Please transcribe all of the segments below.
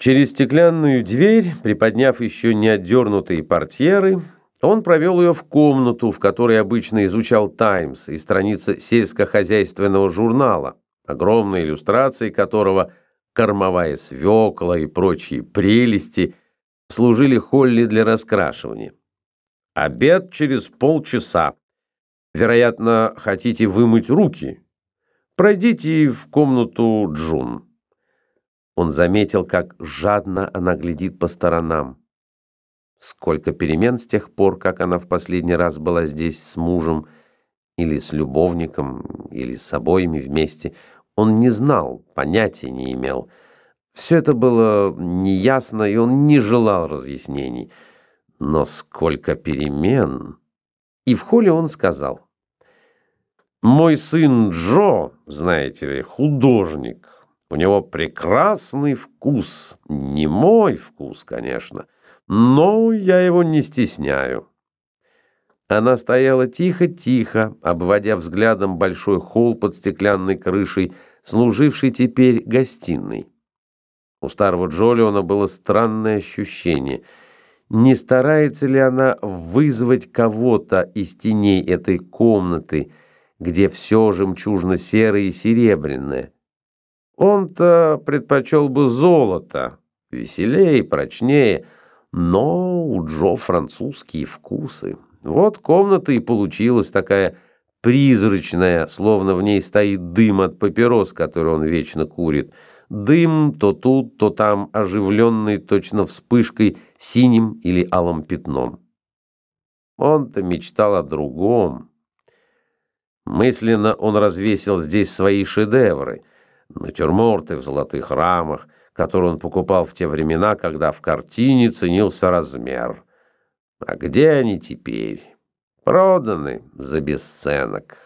Через стеклянную дверь, приподняв еще не отдернутые портьеры, он провел ее в комнату, в которой обычно изучал «Таймс» и страницы сельскохозяйственного журнала, огромные иллюстрации которого кормовая свекла и прочие прелести служили Холли для раскрашивания. «Обед через полчаса. Вероятно, хотите вымыть руки? Пройдите в комнату Джун». Он заметил, как жадно она глядит по сторонам. Сколько перемен с тех пор, как она в последний раз была здесь с мужем, или с любовником, или с обоими вместе, он не знал, понятия не имел. Все это было неясно, и он не желал разъяснений. Но сколько перемен! И в холле он сказал, «Мой сын Джо, знаете ли, художник». У него прекрасный вкус. Не мой вкус, конечно, но я его не стесняю. Она стояла тихо-тихо, обводя взглядом большой холл под стеклянной крышей, служивший теперь гостиной. У старого Джолиона было странное ощущение. Не старается ли она вызвать кого-то из теней этой комнаты, где все жемчужно-серое и серебряное? Он-то предпочел бы золото, веселее, прочнее, но у Джо французские вкусы. Вот комната и получилась такая призрачная, словно в ней стоит дым от папирос, который он вечно курит. Дым то тут, то там, оживленный точно вспышкой синим или алым пятном. Он-то мечтал о другом. Мысленно он развесил здесь свои шедевры — натюрморты в золотых рамах, которые он покупал в те времена, когда в картине ценился размер. А где они теперь? Проданы за бесценок.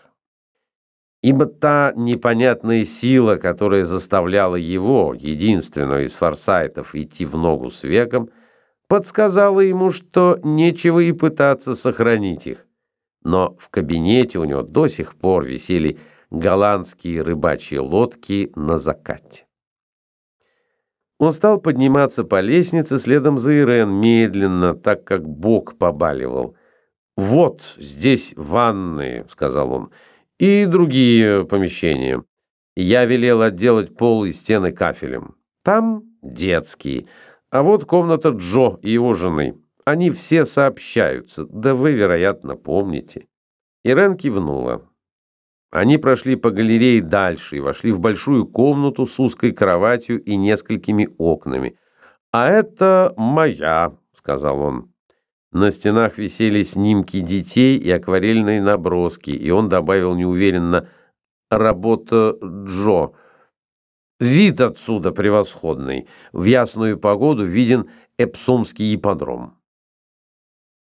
Ибо та непонятная сила, которая заставляла его, единственного из форсайтов, идти в ногу с веком, подсказала ему, что нечего и пытаться сохранить их. Но в кабинете у него до сих пор висели голландские рыбачьи лодки на закате. Он стал подниматься по лестнице следом за Ирен, медленно, так как бок побаливал. «Вот здесь ванные», — сказал он, — «и другие помещения. Я велел отделать пол и стены кафелем. Там детские, а вот комната Джо и его жены. Они все сообщаются, да вы, вероятно, помните». Ирен кивнула. Они прошли по галерее дальше и вошли в большую комнату с узкой кроватью и несколькими окнами. «А это моя», — сказал он. На стенах висели снимки детей и акварельные наброски, и он добавил неуверенно «работа Джо». Вид отсюда превосходный. В ясную погоду виден Эпсомский ипподром.